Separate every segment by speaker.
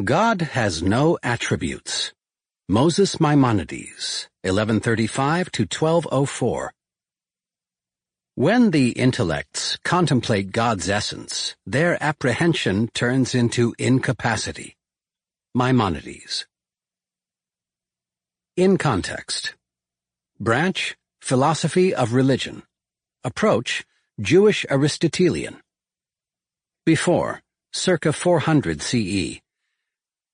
Speaker 1: God has no attributes. Moses Maimonides, 1135 to 1204. When the intellects contemplate God's essence, their apprehension turns into incapacity. Maimonides. In context. Branch, philosophy of religion. Approach, Jewish Aristotelian. Before, circa 400 CE.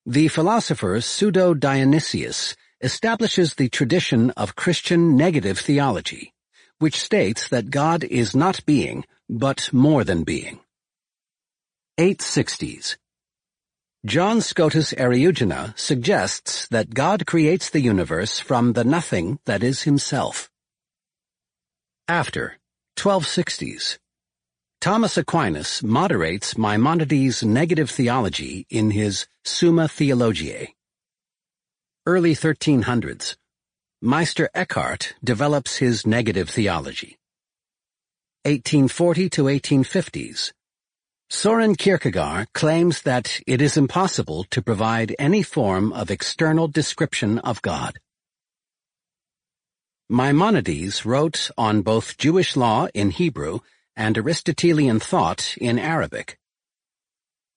Speaker 1: The philosopher Pseudo-Dionysius establishes the tradition of Christian negative theology, which states that God is not being, but more than being. 860s John Scotus Eriugena suggests that God creates the universe from the nothing that is himself. After, 1260s Thomas Aquinas moderates Maimonides' negative theology in his Summa Theologiae. Early 1300s, Meister Eckhart develops his negative theology. 1840 to 1850s, Soren Kierkegaard claims that it is impossible to provide any form of external description of God. Maimonides wrote on both Jewish law in Hebrew and Aristotelian thought in Arabic.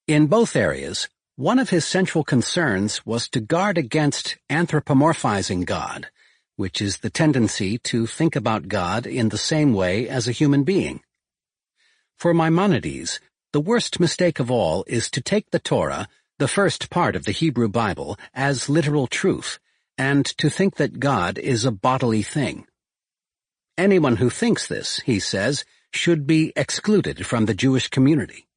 Speaker 1: In both areas, one of his central concerns was to guard against anthropomorphizing God, which is the tendency to think about God in the same way as a human being. For Maimonides, the worst mistake of all is to take the Torah, the first part of the Hebrew Bible, as literal truth, and to think that God is a bodily thing. Anyone who thinks this, he says, should be excluded from the Jewish community.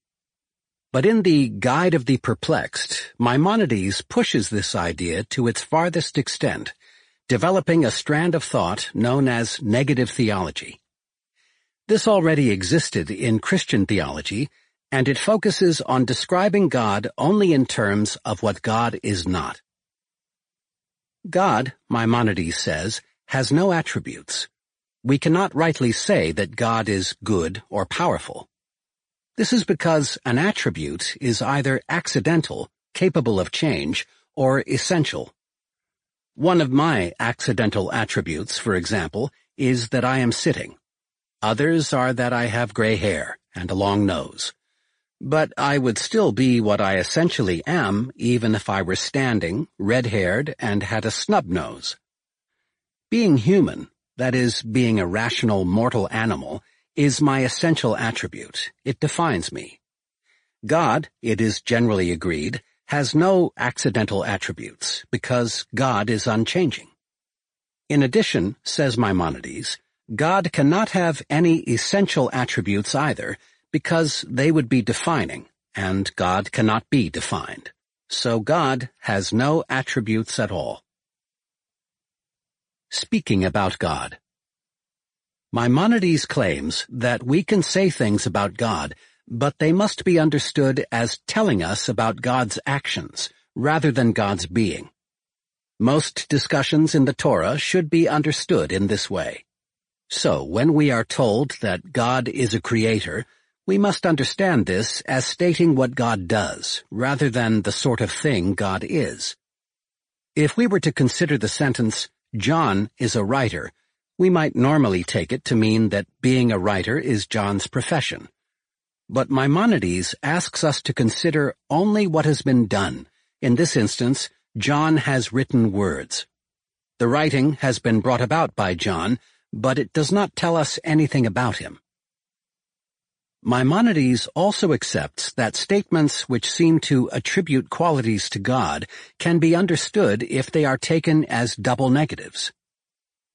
Speaker 1: But in the Guide of the Perplexed, Maimonides pushes this idea to its farthest extent, developing a strand of thought known as negative theology. This already existed in Christian theology, and it focuses on describing God only in terms of what God is not. God, Maimonides says, has no attributes we cannot rightly say that God is good or powerful. This is because an attribute is either accidental, capable of change, or essential. One of my accidental attributes, for example, is that I am sitting. Others are that I have gray hair and a long nose. But I would still be what I essentially am even if I were standing, red-haired, and had a snub nose. Being human, that is, being a rational mortal animal, is my essential attribute. It defines me. God, it is generally agreed, has no accidental attributes, because God is unchanging. In addition, says Maimonides, God cannot have any essential attributes either, because they would be defining, and God cannot be defined. So God has no attributes at all speaking about God. Maimonides claims that we can say things about God, but they must be understood as telling us about God's actions, rather than God's being. Most discussions in the Torah should be understood in this way. So when we are told that God is a creator, we must understand this as stating what God does, rather than the sort of thing God is. If we were to consider the sentence, John is a writer, we might normally take it to mean that being a writer is John's profession. But Maimonides asks us to consider only what has been done. In this instance, John has written words. The writing has been brought about by John, but it does not tell us anything about him. Maimonides also accepts that statements which seem to attribute qualities to God can be understood if they are taken as double negatives.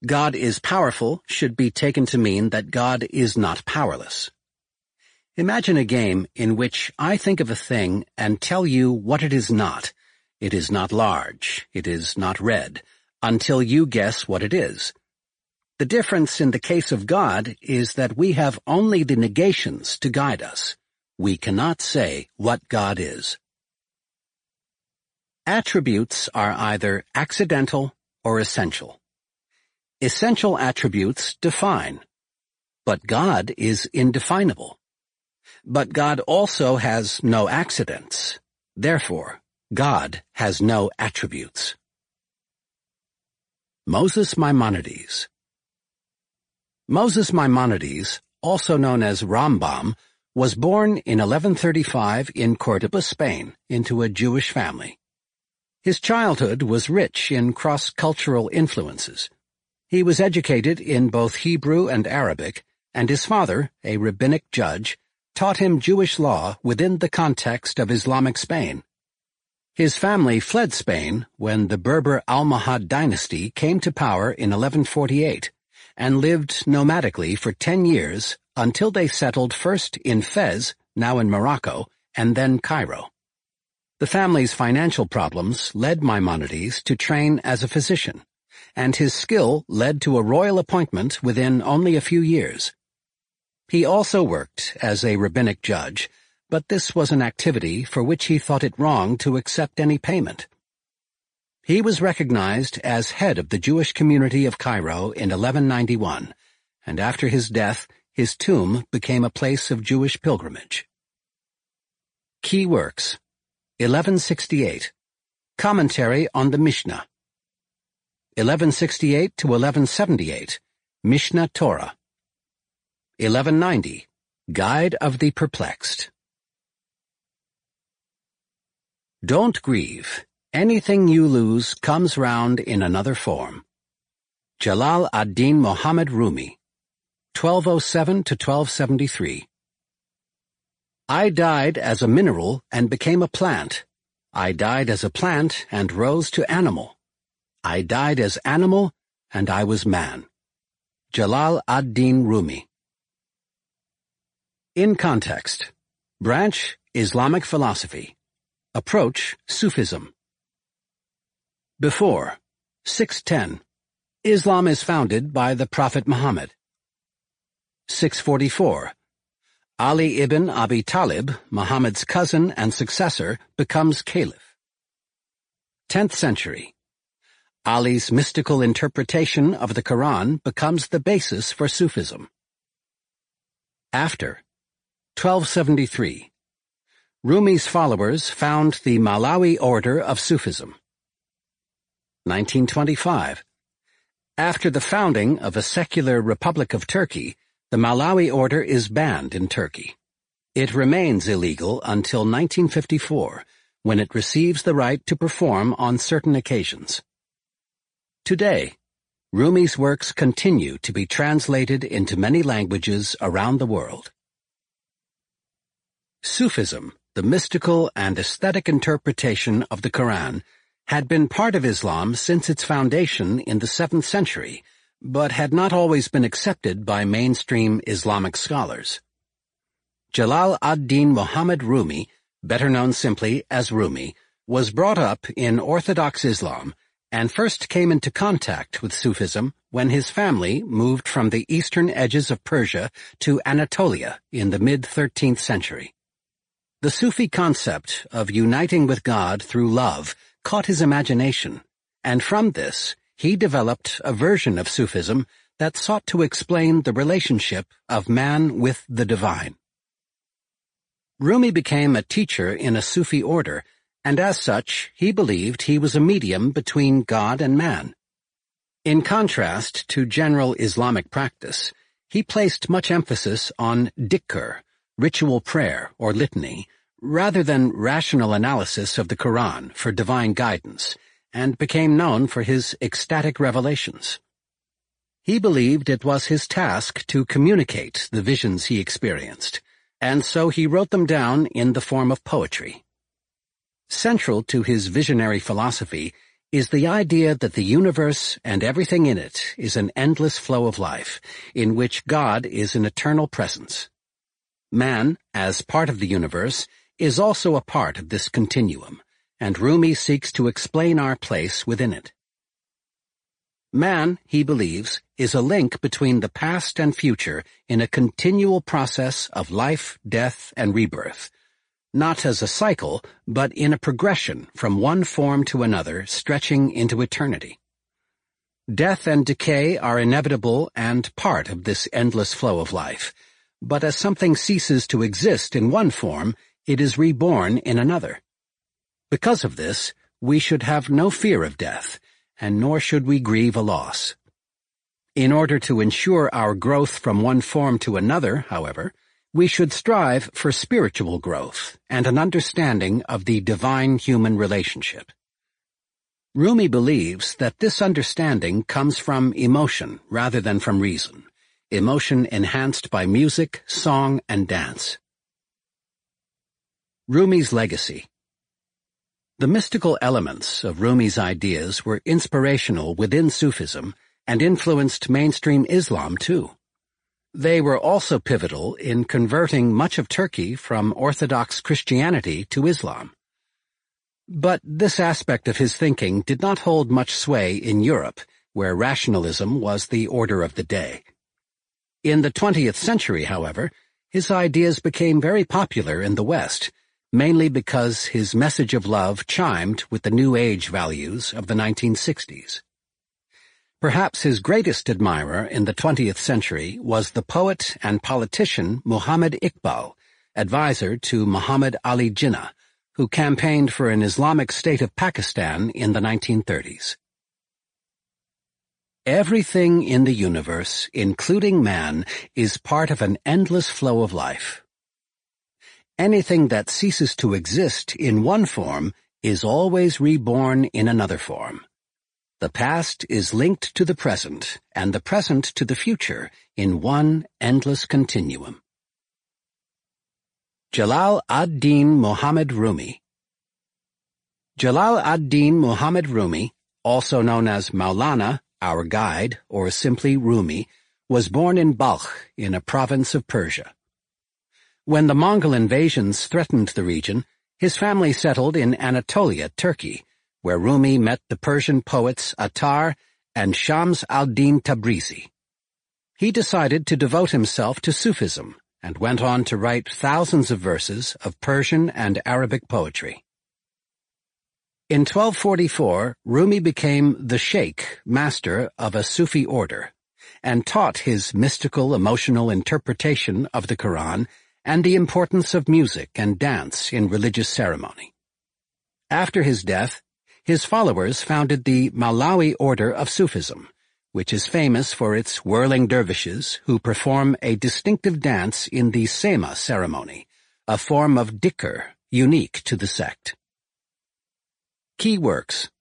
Speaker 1: God is powerful should be taken to mean that God is not powerless. Imagine a game in which I think of a thing and tell you what it is not. It is not large, it is not red, until you guess what it is. The difference in the case of God is that we have only the negations to guide us. We cannot say what God is. Attributes are either accidental or essential. Essential attributes define, but God is indefinable. But God also has no accidents. Therefore, God has no attributes. Moses Maimonides Moses Maimonides, also known as Rambam, was born in 1135 in Cordoba, Spain, into a Jewish family. His childhood was rich in cross-cultural influences. He was educated in both Hebrew and Arabic, and his father, a rabbinic judge, taught him Jewish law within the context of Islamic Spain. His family fled Spain when the Berber Almohad dynasty came to power in 1148 and lived nomadically for 10 years until they settled first in Fez, now in Morocco, and then Cairo. The family's financial problems led Maimonides to train as a physician, and his skill led to a royal appointment within only a few years. He also worked as a rabbinic judge, but this was an activity for which he thought it wrong to accept any payment. He was recognized as head of the Jewish community of Cairo in 1191, and after his death, his tomb became a place of Jewish pilgrimage. Key Works. 1168 Commentary on the Mishnah. 1168 to 1178 Mishneh Torah. 1190 Guide of the Perplexed. Don't grieve anything you lose comes round in another form. Jalal ad-Din Muhammad Rumi, 1207 to 1273. I died as a mineral and became a plant. I died as a plant and rose to animal. I died as animal and I was man. Jalal ad-Din Rumi. In context, branch, Islamic philosophy. Approach, Sufism. Before 610 Islam is founded by the Prophet Muhammad. 644 Ali ibn Abi Talib, Muhammad's cousin and successor, becomes caliph. 10th century. Ali's mystical interpretation of the Quran becomes the basis for Sufism. After 1273 Rumi's followers found the Mevlevi order of Sufism. 1925. After the founding of a secular Republic of Turkey, the Mevlevi Order is banned in Turkey. It remains illegal until 1954, when it receives the right to perform on certain occasions. Today, Rumi's works continue to be translated into many languages around the world. Sufism, the mystical and aesthetic interpretation of the Quran, had been part of Islam since its foundation in the 7th century, but had not always been accepted by mainstream Islamic scholars. Jalal ad-Din Muhammad Rumi, better known simply as Rumi, was brought up in Orthodox Islam and first came into contact with Sufism when his family moved from the eastern edges of Persia to Anatolia in the mid-13th century. The Sufi concept of uniting with God through love caught his imagination, and from this, he developed a version of Sufism that sought to explain the relationship of man with the divine. Rumi became a teacher in a Sufi order, and as such, he believed he was a medium between God and man. In contrast to general Islamic practice, he placed much emphasis on dhikr, ritual prayer or litany, rather than rational analysis of the Quran for divine guidance, and became known for his ecstatic revelations. He believed it was his task to communicate the visions he experienced, and so he wrote them down in the form of poetry. Central to his visionary philosophy is the idea that the universe and everything in it is an endless flow of life, in which God is an eternal presence. Man, as part of the universe, is also a part of this continuum, and Rumi seeks to explain our place within it. Man, he believes, is a link between the past and future in a continual process of life, death, and rebirth, not as a cycle, but in a progression from one form to another stretching into eternity. Death and decay are inevitable and part of this endless flow of life, but as something ceases to exist in one form, it is reborn in another. Because of this, we should have no fear of death, and nor should we grieve a loss. In order to ensure our growth from one form to another, however, we should strive for spiritual growth and an understanding of the divine-human relationship. Rumi believes that this understanding comes from emotion rather than from reason, emotion enhanced by music, song, and dance. Rumi's Legacy The mystical elements of Rumi's ideas were inspirational within Sufism and influenced mainstream Islam too. They were also pivotal in converting much of Turkey from Orthodox Christianity to Islam. But this aspect of his thinking did not hold much sway in Europe, where rationalism was the order of the day. In the 20th century, however, his ideas became very popular in the West, mainly because his message of love chimed with the New Age values of the 1960s. Perhaps his greatest admirer in the 20th century was the poet and politician Muhammad Iqbal, advisor to Muhammad Ali Jinnah, who campaigned for an Islamic state of Pakistan in the 1930s. Everything in the universe, including man, is part of an endless flow of life anything that ceases to exist in one form is always reborn in another form. The past is linked to the present and the present to the future in one endless continuum. Jalal ad-Din Muhammad Rumi Jalal ad-Din Muhammad Rumi, also known as Maulana, our guide, or simply Rumi, was born in Balkh in a province of Persia. When the Mongol invasions threatened the region, his family settled in Anatolia, Turkey, where Rumi met the Persian poets Attar and Shams al-Din Tabrizi. He decided to devote himself to Sufism and went on to write thousands of verses of Persian and Arabic poetry. In 1244, Rumi became the sheikh, master of a Sufi order, and taught his mystical emotional interpretation of the Quran and the importance of music and dance in religious ceremony. After his death, his followers founded the Mevlevi Order of Sufism, which is famous for its whirling dervishes who perform a distinctive dance in the Sema ceremony, a form of dhikr unique to the sect. Key works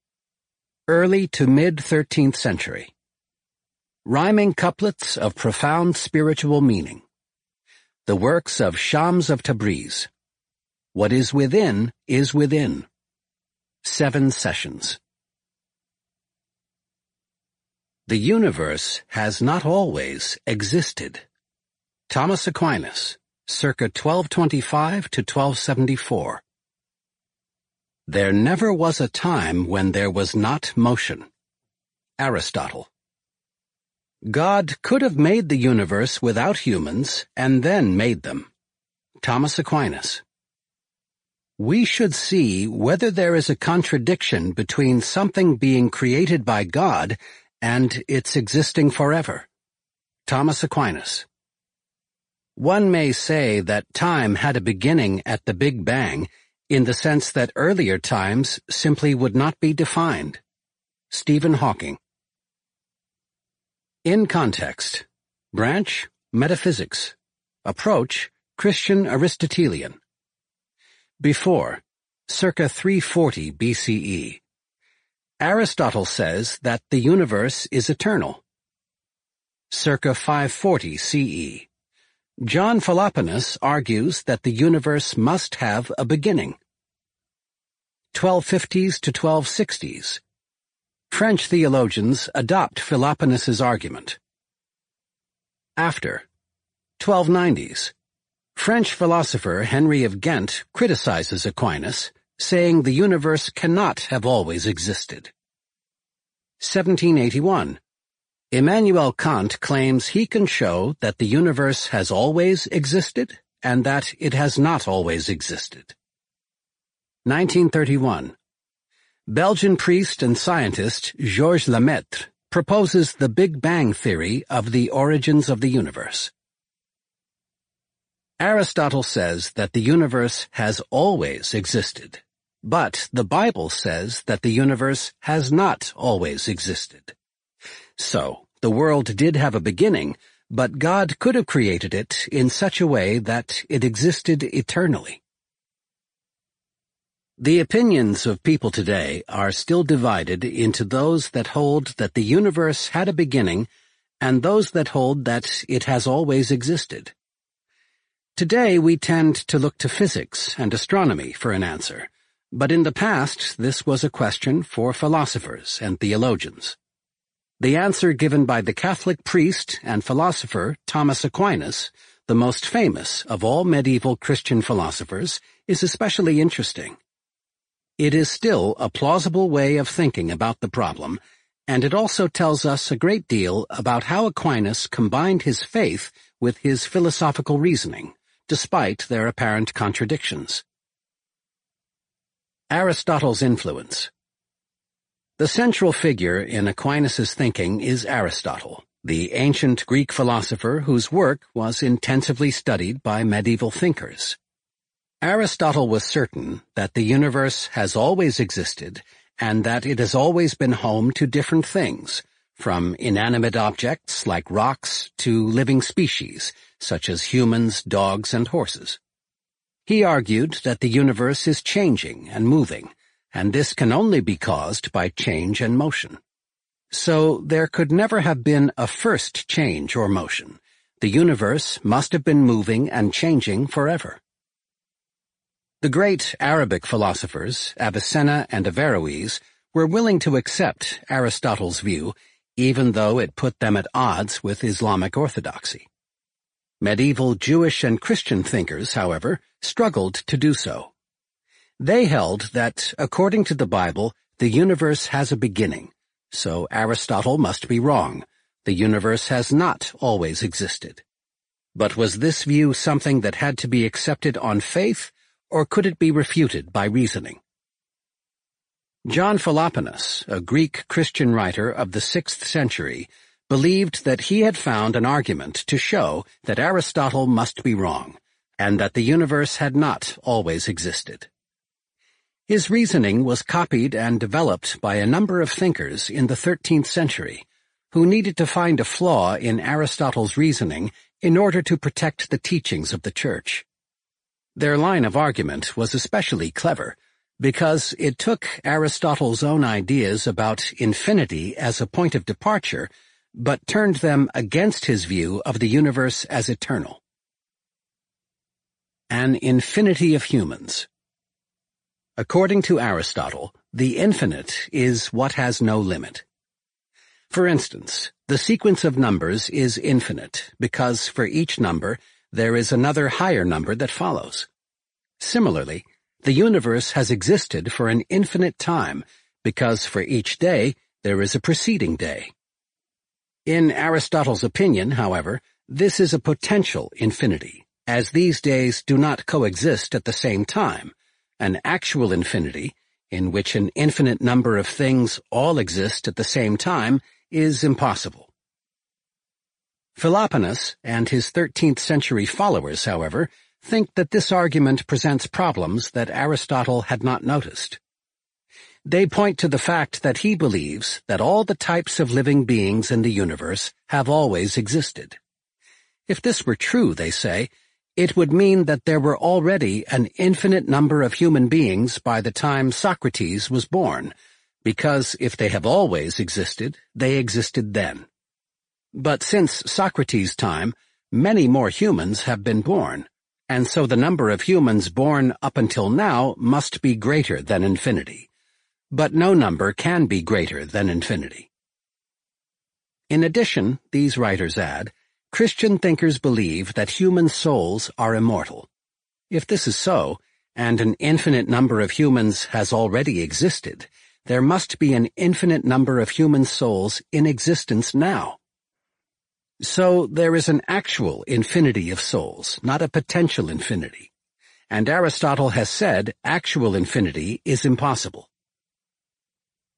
Speaker 1: Early to mid-13th century Rhyming couplets of profound spiritual meaning the works of Shams of Tabriz. What is within is within. Seven Sessions. The universe has not always existed. Thomas Aquinas, circa 1225 to 1274. There never was a time when there was not motion. Aristotle. God could have made the universe without humans and then made them. Thomas Aquinas. We should see whether there is a contradiction between something being created by God and its existing forever. Thomas Aquinas. One may say that time had a beginning at the Big Bang in the sense that earlier times simply would not be defined. Stephen Hawking. In context. Branch, metaphysics. Approach, Christian Aristotelian. Before, circa 340 BCE. Aristotle says that the universe is eternal. Circa 540 CE. John Philoponus argues that the universe must have a beginning. 1250s to 1260s, French theologians adopt Philoponus's argument. After 1290s French philosopher Henry of Ghent criticizes Aquinas, saying the universe cannot have always existed. 1781 Immanuel Kant claims he can show that the universe has always existed and that it has not always existed. 1931 Belgian priest and scientist Georges Lemaître proposes the Big Bang theory of the origins of the universe. Aristotle says that the universe has always existed, but the Bible says that the universe has not always existed. So, the world did have a beginning, but God could have created it in such a way that it existed eternally. The opinions of people today are still divided into those that hold that the universe had a beginning and those that hold that it has always existed. Today we tend to look to physics and astronomy for an answer, but in the past this was a question for philosophers and theologians. The answer given by the Catholic priest and philosopher Thomas Aquinas, the most famous of all medieval Christian philosophers, is especially interesting. It is still a plausible way of thinking about the problem, and it also tells us a great deal about how Aquinas combined his faith with his philosophical reasoning, despite their apparent contradictions. Aristotle's influence The central figure in Aquinas's thinking is Aristotle, the ancient Greek philosopher whose work was intensively studied by medieval thinkers. Aristotle was certain that the universe has always existed and that it has always been home to different things, from inanimate objects like rocks to living species, such as humans, dogs, and horses. He argued that the universe is changing and moving, and this can only be caused by change and motion. So there could never have been a first change or motion. The universe must have been moving and changing forever. The great Arabic philosophers, Avicenna and Averroes, were willing to accept Aristotle's view, even though it put them at odds with Islamic orthodoxy. Medieval Jewish and Christian thinkers, however, struggled to do so. They held that, according to the Bible, the universe has a beginning, so Aristotle must be wrong. The universe has not always existed. But was this view something that had to be accepted on faith or could it be refuted by reasoning? John Philoponus, a Greek Christian writer of the 6th century, believed that he had found an argument to show that Aristotle must be wrong, and that the universe had not always existed. His reasoning was copied and developed by a number of thinkers in the 13th century, who needed to find a flaw in Aristotle's reasoning in order to protect the teachings of the Church. Their line of argument was especially clever, because it took Aristotle's own ideas about infinity as a point of departure, but turned them against his view of the universe as eternal. An Infinity of Humans According to Aristotle, the infinite is what has no limit. For instance, the sequence of numbers is infinite because for each number, there is another higher number that follows. Similarly, the universe has existed for an infinite time because for each day there is a preceding day. In Aristotle's opinion, however, this is a potential infinity, as these days do not coexist at the same time. An actual infinity, in which an infinite number of things all exist at the same time, is impossible. Philoponus and his 13th century followers, however, think that this argument presents problems that Aristotle had not noticed. They point to the fact that he believes that all the types of living beings in the universe have always existed. If this were true, they say, it would mean that there were already an infinite number of human beings by the time Socrates was born, because if they have always existed, they existed then. But since Socrates' time, many more humans have been born, and so the number of humans born up until now must be greater than infinity. But no number can be greater than infinity. In addition, these writers add, Christian thinkers believe that human souls are immortal. If this is so, and an infinite number of humans has already existed, there must be an infinite number of human souls in existence now. So there is an actual infinity of souls, not a potential infinity. And Aristotle has said actual infinity is impossible.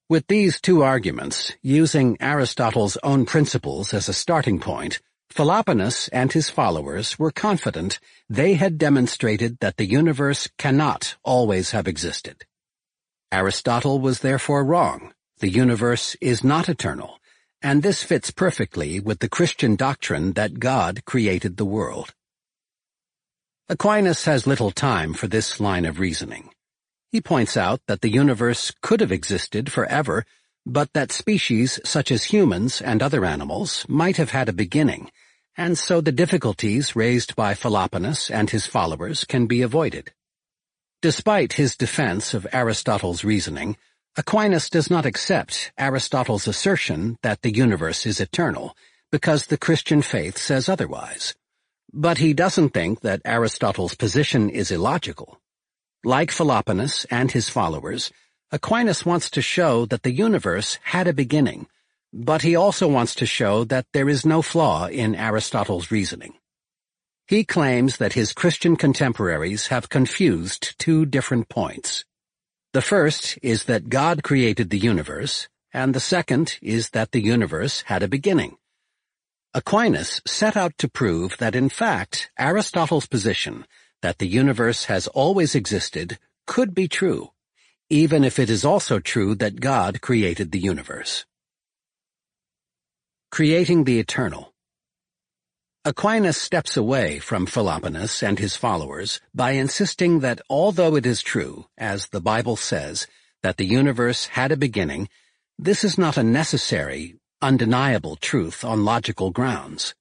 Speaker 1: With these two arguments, using Aristotle's own principles as a starting point, Philoponus and his followers were confident they had demonstrated that the universe cannot always have existed. Aristotle was therefore wrong. The universe is not eternal, and this fits perfectly with the Christian doctrine that God created the world. Aquinas has little time for this line of reasoning. He points out that the universe could have existed forever, but that species such as humans and other animals might have had a beginning, and so the difficulties raised by Philoponus and his followers can be avoided. Despite his defense of Aristotle's reasoning, Aquinas does not accept Aristotle's assertion that the universe is eternal, because the Christian faith says otherwise. But he doesn't think that Aristotle's position is illogical. Like Philoponus and his followers, Aquinas wants to show that the universe had a beginning, but he also wants to show that there is no flaw in Aristotle's reasoning. He claims that his Christian contemporaries have confused two different points. The first is that God created the universe, and the second is that the universe had a beginning. Aquinas set out to prove that in fact Aristotle's position that the universe has always existed could be true, even if it is also true that God created the universe. Creating the Eternal Aquinas steps away from Philoponus and his followers by insisting that although it is true, as the Bible says, that the universe had a beginning, this is not a necessary, undeniable truth on logical grounds.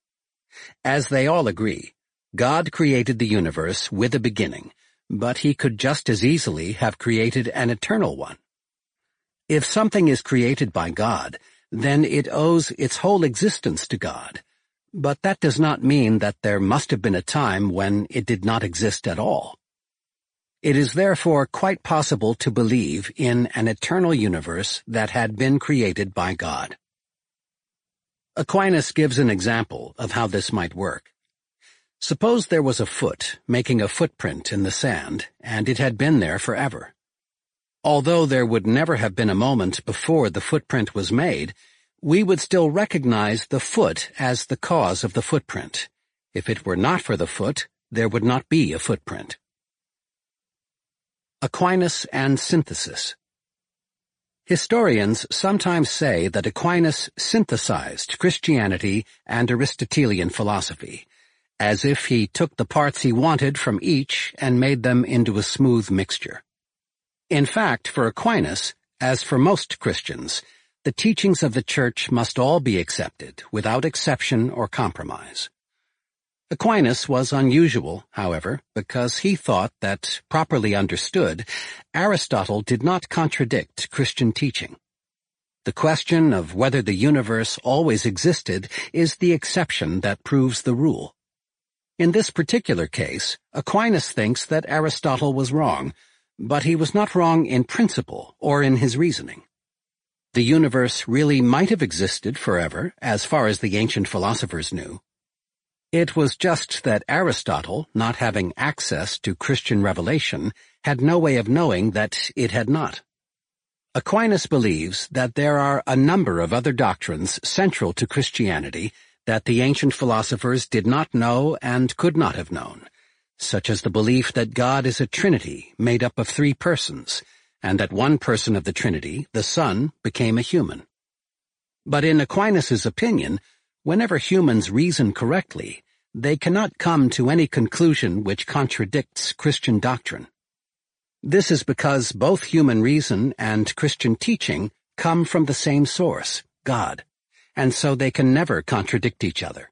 Speaker 1: As they all agree, God created the universe with a beginning, but he could just as easily have created an eternal one. If something is created by God, then it owes its whole existence to God but that does not mean that there must have been a time when it did not exist at all. It is therefore quite possible to believe in an eternal universe that had been created by God. Aquinas gives an example of how this might work. Suppose there was a foot making a footprint in the sand, and it had been there forever. Although there would never have been a moment before the footprint was made, we would still recognize the foot as the cause of the footprint. If it were not for the foot, there would not be a footprint. Aquinas and Synthesis Historians sometimes say that Aquinas synthesized Christianity and Aristotelian philosophy, as if he took the parts he wanted from each and made them into a smooth mixture. In fact, for Aquinas, as for most Christians, the teachings of the Church must all be accepted, without exception or compromise. Aquinas was unusual, however, because he thought that, properly understood, Aristotle did not contradict Christian teaching. The question of whether the universe always existed is the exception that proves the rule. In this particular case, Aquinas thinks that Aristotle was wrong, but he was not wrong in principle or in his reasoning. The universe really might have existed forever, as far as the ancient philosophers knew. It was just that Aristotle, not having access to Christian revelation, had no way of knowing that it had not. Aquinas believes that there are a number of other doctrines central to Christianity that the ancient philosophers did not know and could not have known, such as the belief that God is a trinity made up of three persons, and that one person of the Trinity, the Son, became a human. But in Aquinas's opinion, whenever humans reason correctly, they cannot come to any conclusion which contradicts Christian doctrine. This is because both human reason and Christian teaching come from the same source, God, and so they can never contradict each other.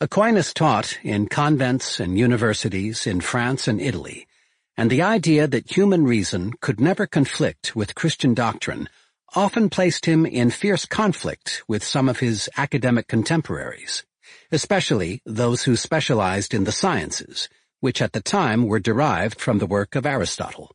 Speaker 1: Aquinas taught in convents and universities in France and Italy, and the idea that human reason could never conflict with Christian doctrine often placed him in fierce conflict with some of his academic contemporaries, especially those who specialized in the sciences, which at the time were derived from the work of Aristotle.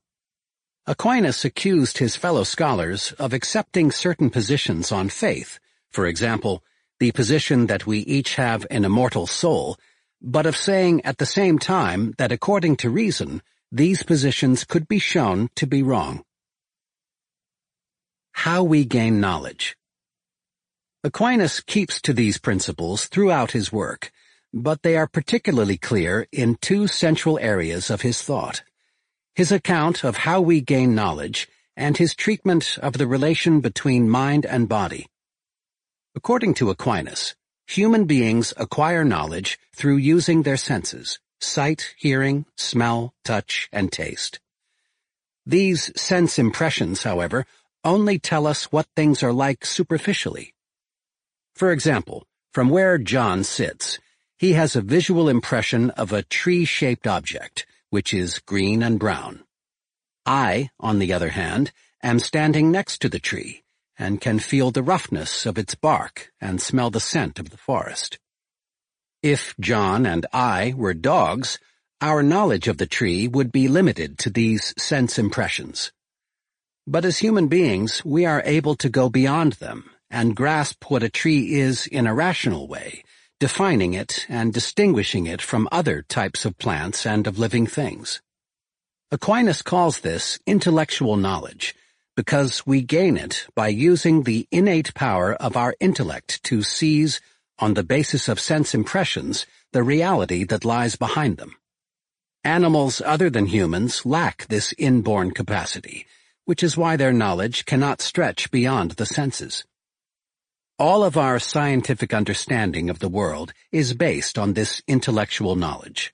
Speaker 1: Aquinas accused his fellow scholars of accepting certain positions on faith, for example, the position that we each have an immortal soul, but of saying at the same time that according to reason, these positions could be shown to be wrong. How we gain knowledge. Aquinas keeps to these principles throughout his work, but they are particularly clear in two central areas of his thought. His account of how we gain knowledge and his treatment of the relation between mind and body. According to Aquinas, human beings acquire knowledge through using their senses sight, hearing, smell, touch, and taste. These sense impressions, however, only tell us what things are like superficially. For example, from where John sits, he has a visual impression of a tree-shaped object, which is green and brown. I, on the other hand, am standing next to the tree, and can feel the roughness of its bark and smell the scent of the forest. If John and I were dogs, our knowledge of the tree would be limited to these sense impressions. But as human beings, we are able to go beyond them and grasp what a tree is in a rational way, defining it and distinguishing it from other types of plants and of living things. Aquinas calls this intellectual knowledge, because we gain it by using the innate power of our intellect to seize on the basis of sense impressions, the reality that lies behind them. Animals other than humans lack this inborn capacity, which is why their knowledge cannot stretch beyond the senses. All of our scientific understanding of the world is based on this intellectual knowledge.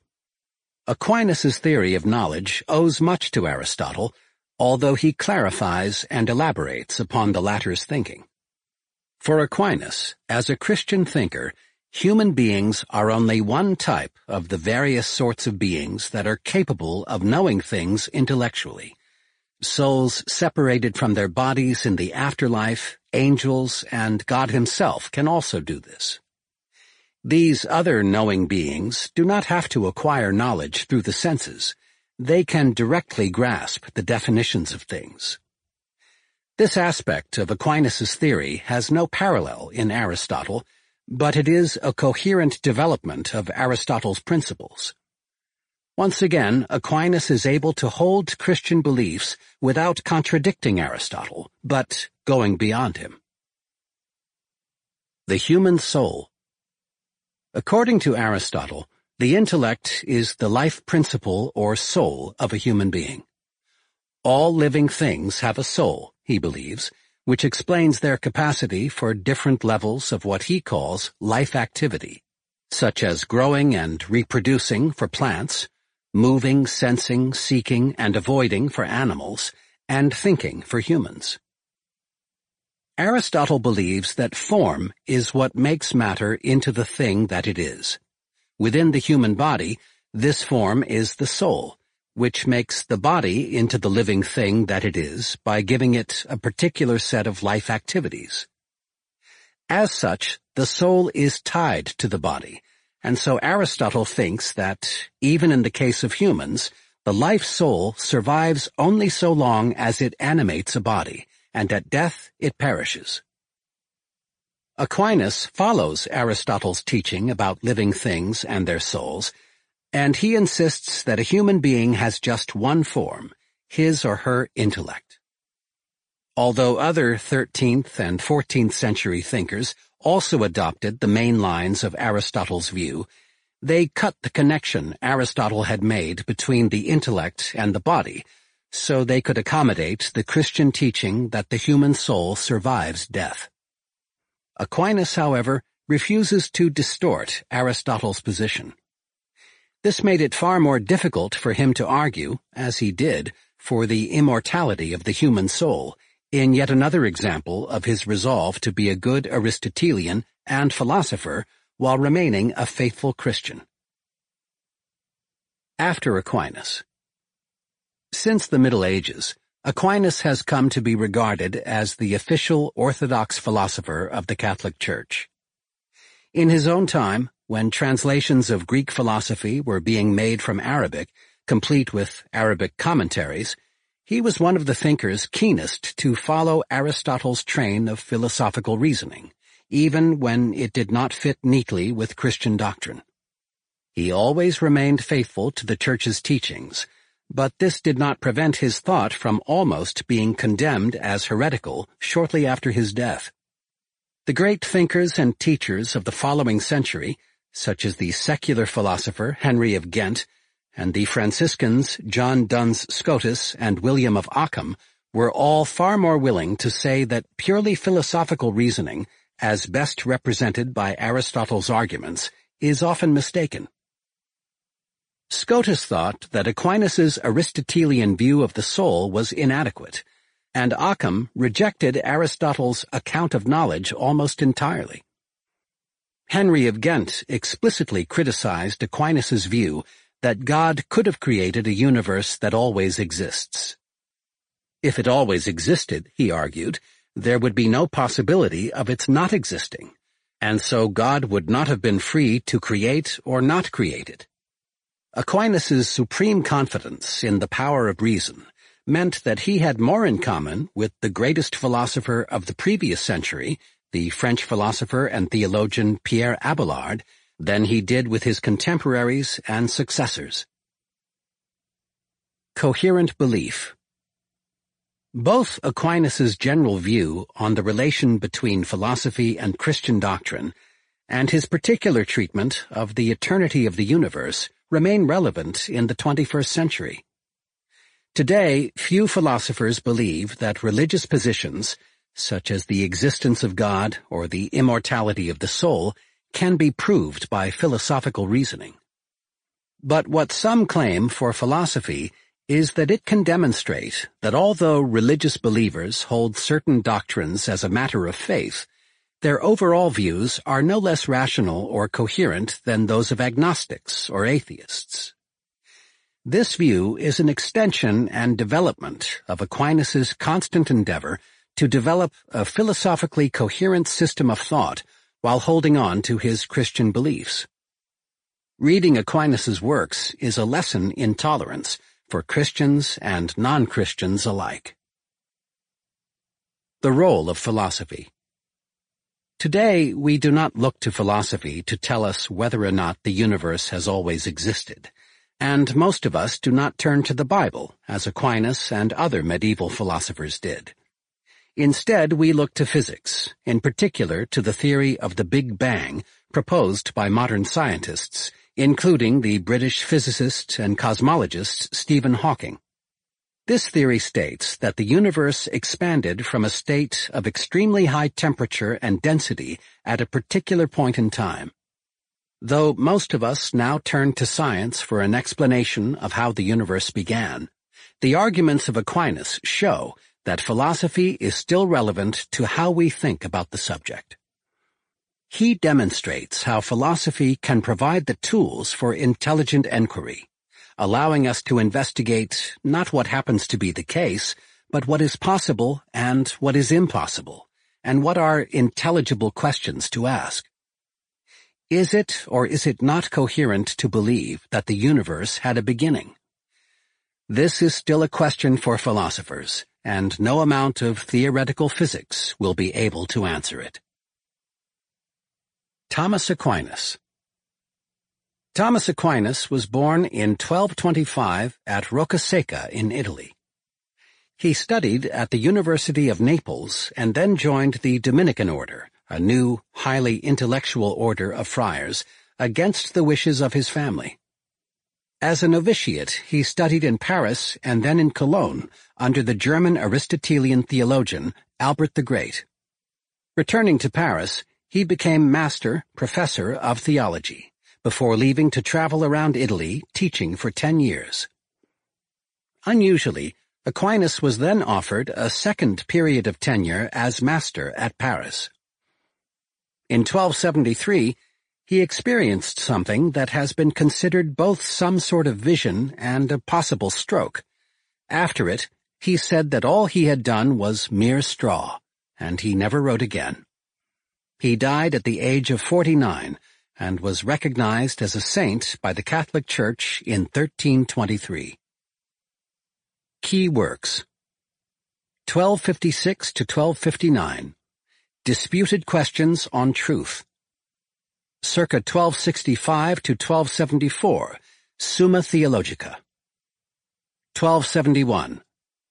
Speaker 1: Aquinas' theory of knowledge owes much to Aristotle, although he clarifies and elaborates upon the latter's thinking. For Aquinas, as a Christian thinker, human beings are only one type of the various sorts of beings that are capable of knowing things intellectually. Souls separated from their bodies in the afterlife, angels, and God himself can also do this. These other knowing beings do not have to acquire knowledge through the senses. They can directly grasp the definitions of things. This aspect of Aquinas' theory has no parallel in Aristotle, but it is a coherent development of Aristotle's principles. Once again, Aquinas is able to hold Christian beliefs without contradicting Aristotle, but going beyond him. The Human Soul According to Aristotle, the intellect is the life principle or soul of a human being. All living things have a soul, he believes, which explains their capacity for different levels of what he calls life activity, such as growing and reproducing for plants, moving, sensing, seeking, and avoiding for animals, and thinking for humans. Aristotle believes that form is what makes matter into the thing that it is. Within the human body, this form is the soul, which makes the body into the living thing that it is by giving it a particular set of life activities. As such, the soul is tied to the body, and so Aristotle thinks that, even in the case of humans, the life soul survives only so long as it animates a body, and at death it perishes. Aquinas follows Aristotle's teaching about living things and their souls, and he insists that a human being has just one form, his or her intellect. Although other 13th and 14th century thinkers also adopted the main lines of Aristotle's view, they cut the connection Aristotle had made between the intellect and the body, so they could accommodate the Christian teaching that the human soul survives death. Aquinas, however, refuses to distort Aristotle's position. This made it far more difficult for him to argue, as he did, for the immortality of the human soul, in yet another example of his resolve to be a good Aristotelian and philosopher while remaining a faithful Christian. After Aquinas Since the Middle Ages, Aquinas has come to be regarded as the official orthodox philosopher of the Catholic Church. In his own time, when translations of Greek philosophy were being made from Arabic, complete with Arabic commentaries, he was one of the thinkers keenest to follow Aristotle's train of philosophical reasoning, even when it did not fit neatly with Christian doctrine. He always remained faithful to the Church's teachings, but this did not prevent his thought from almost being condemned as heretical shortly after his death. The great thinkers and teachers of the following century such as the secular philosopher Henry of Ghent and the Franciscans John Duns Scotus and William of Ockham, were all far more willing to say that purely philosophical reasoning, as best represented by Aristotle's arguments, is often mistaken. Scotus thought that Aquinas's Aristotelian view of the soul was inadequate, and Ockham rejected Aristotle's account of knowledge almost entirely. Henry of Ghent explicitly criticized Aquinas' view that God could have created a universe that always exists. If it always existed, he argued, there would be no possibility of its not existing, and so God would not have been free to create or not create it. Aquinas' supreme confidence in the power of reason meant that he had more in common with the greatest philosopher of the previous century the French philosopher and theologian Pierre Abelard than he did with his contemporaries and successors. Coherent Belief Both Aquinas's general view on the relation between philosophy and Christian doctrine and his particular treatment of the eternity of the universe remain relevant in the 21st century. Today, few philosophers believe that religious positions such as the existence of God or the immortality of the soul, can be proved by philosophical reasoning. But what some claim for philosophy is that it can demonstrate that although religious believers hold certain doctrines as a matter of faith, their overall views are no less rational or coherent than those of agnostics or atheists. This view is an extension and development of Aquinas's constant endeavor to develop a philosophically coherent system of thought while holding on to his Christian beliefs. Reading Aquinas's works is a lesson in tolerance for Christians and non-Christians alike. The role of philosophy. Today, we do not look to philosophy to tell us whether or not the universe has always existed, and most of us do not turn to the Bible, as Aquinas and other medieval philosophers did. Instead, we look to physics, in particular to the theory of the Big Bang proposed by modern scientists, including the British physicist and cosmologist Stephen Hawking. This theory states that the universe expanded from a state of extremely high temperature and density at a particular point in time. Though most of us now turn to science for an explanation of how the universe began, the arguments of Aquinas show that philosophy is still relevant to how we think about the subject. He demonstrates how philosophy can provide the tools for intelligent enquiry, allowing us to investigate not what happens to be the case, but what is possible and what is impossible, and what are intelligible questions to ask. Is it or is it not coherent to believe that the universe had a beginning? This is still a question for philosophers, and no amount of theoretical physics will be able to answer it. Thomas Aquinas Thomas Aquinas was born in 1225 at Roccasecca in Italy. He studied at the University of Naples and then joined the Dominican Order, a new, highly intellectual order of friars, against the wishes of his family. As a novitiate, he studied in Paris and then in Cologne under the German Aristotelian theologian Albert the Great. Returning to Paris, he became master professor of theology before leaving to travel around Italy teaching for ten years. Unusually, Aquinas was then offered a second period of tenure as master at Paris. In 1273, he experienced something that has been considered both some sort of vision and a possible stroke. After it, he said that all he had done was mere straw, and he never wrote again. He died at the age of 49 and was recognized as a saint by the Catholic Church in 1323. Key Works 1256 to 1259 Disputed Questions on Truth circa 1265 to 1274, Summa Theologica. 1271,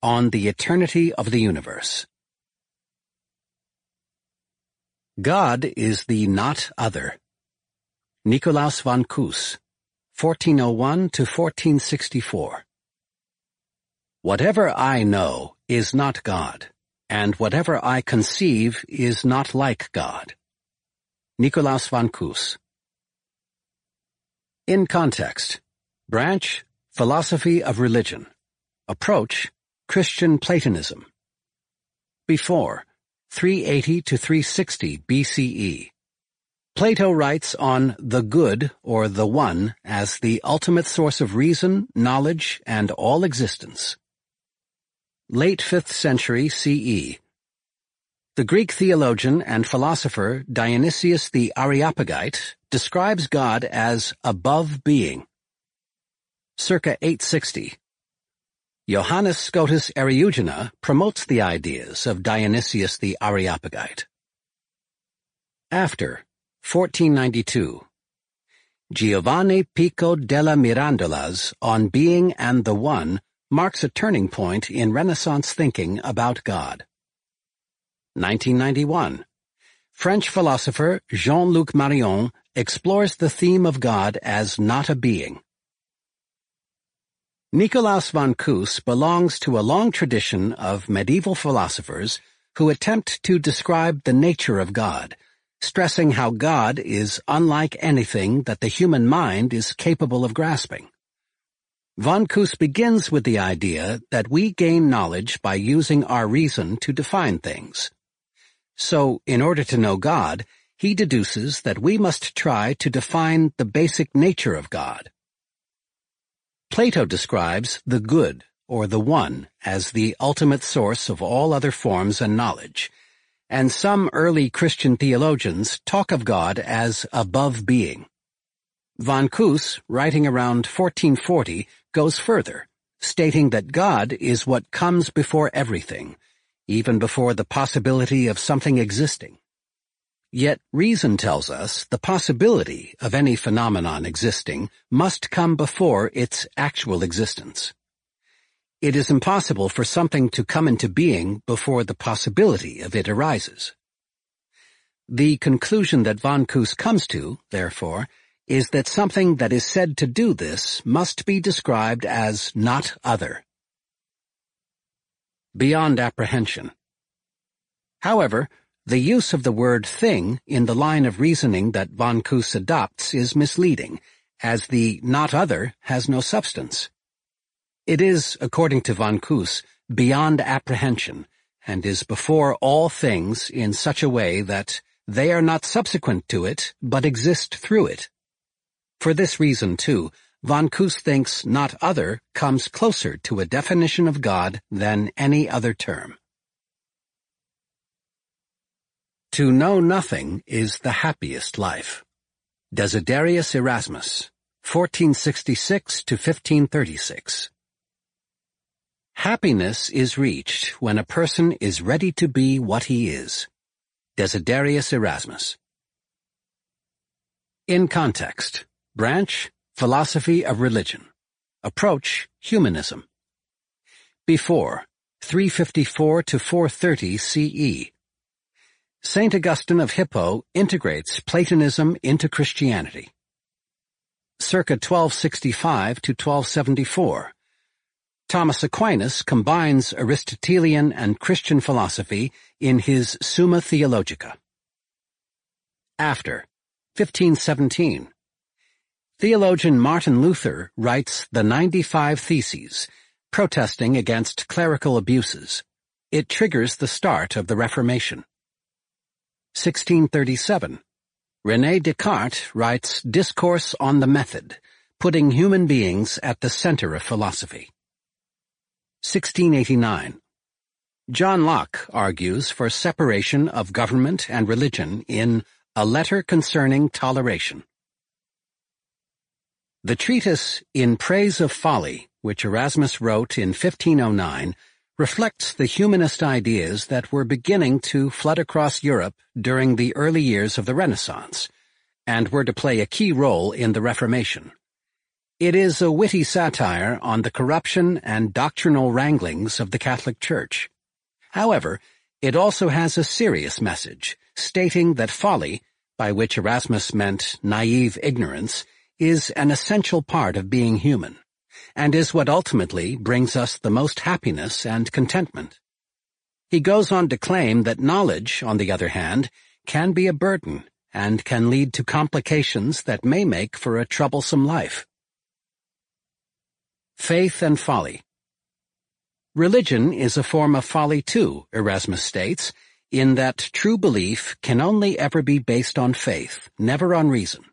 Speaker 1: On the Eternity of the Universe. God is the Not Other. Nikolaus von Kues, 1401 to 1464. Whatever I know is not God, and whatever I conceive is not like God. Nikolaus von Kues. In context, branch, philosophy of religion. Approach, Christian Platonism. Before, 380 to 360 BCE. Plato writes on the good or the one as the ultimate source of reason, knowledge, and all existence. Late 5th century CE, the Greek theologian and philosopher Dionysius the Areopagite describes God as above being. Circa 860. Johannes Scotus Eriugena promotes the ideas of Dionysius the Areopagite. After 1492. Giovanni Pico della Mirandola's On Being and the One marks a turning point in Renaissance thinking about God. 1991. French philosopher Jean-Luc Marion explores the theme of God as not a being. Nikolaus von Kues belongs to a long tradition of medieval philosophers who attempt to describe the nature of God, stressing how God is unlike anything that the human mind is capable of grasping. Von Kues begins with the idea that we gain knowledge by using our reason to define things. So, in order to know God, he deduces that we must try to define the basic nature of God. Plato describes the good, or the one, as the ultimate source of all other forms and knowledge, and some early Christian theologians talk of God as above being. Von Kues, writing around 1440, goes further, stating that God is what comes before everything, even before the possibility of something existing. Yet reason tells us the possibility of any phenomenon existing must come before its actual existence. It is impossible for something to come into being before the possibility of it arises. The conclusion that von Kues comes to, therefore, is that something that is said to do this must be described as not other beyond apprehension. However, the use of the word thing in the line of reasoning that von Kues adopts is misleading, as the not other has no substance. It is, according to von Kues, beyond apprehension, and is before all things in such a way that they are not subsequent to it, but exist through it. For this reason, too, Von Kues thinks not other comes closer to a definition of God than any other term. To know nothing is the happiest life. Desiderius Erasmus, 1466 to 1536. Happiness is reached when a person is ready to be what he is. Desiderius Erasmus. In context, branch, Philosophy of Religion. Approach, Humanism. Before, 354 to 430 CE. St. Augustine of Hippo integrates Platonism into Christianity. Circa 1265 to 1274. Thomas Aquinas combines Aristotelian and Christian philosophy in his Summa Theologica. After, 1517. Theologian Martin Luther writes the 95 Theses, protesting against clerical abuses. It triggers the start of the Reformation. 1637. René Descartes writes Discourse on the Method, putting human beings at the center of philosophy. 1689. John Locke argues for separation of government and religion in A Letter Concerning Toleration. The treatise In Praise of Folly, which Erasmus wrote in 1509, reflects the humanist ideas that were beginning to flood across Europe during the early years of the Renaissance, and were to play a key role in the Reformation. It is a witty satire on the corruption and doctrinal wranglings of the Catholic Church. However, it also has a serious message, stating that folly, by which Erasmus meant naive ignorance, is an essential part of being human, and is what ultimately brings us the most happiness and contentment. He goes on to claim that knowledge, on the other hand, can be a burden and can lead to complications that may make for a troublesome life. Faith and Folly Religion is a form of folly too, Erasmus states, in that true belief can only ever be based on faith, never on reason.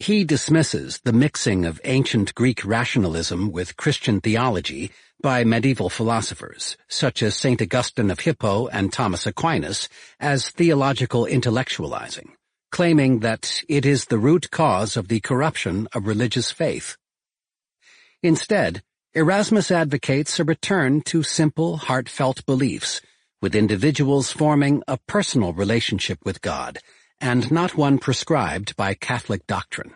Speaker 1: He dismisses the mixing of ancient Greek rationalism with Christian theology by medieval philosophers, such as St. Augustine of Hippo and Thomas Aquinas, as theological intellectualizing, claiming that it is the root cause of the corruption of religious faith. Instead, Erasmus advocates a return to simple, heartfelt beliefs, with individuals forming a personal relationship with God, and not one prescribed by Catholic doctrine.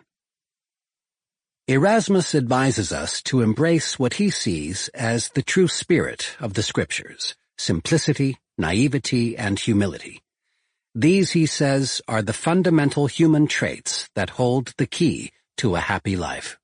Speaker 1: Erasmus advises us to embrace what he sees as the true spirit of the Scriptures, simplicity, naivety, and humility. These, he says, are the fundamental human traits that hold the key to a happy life.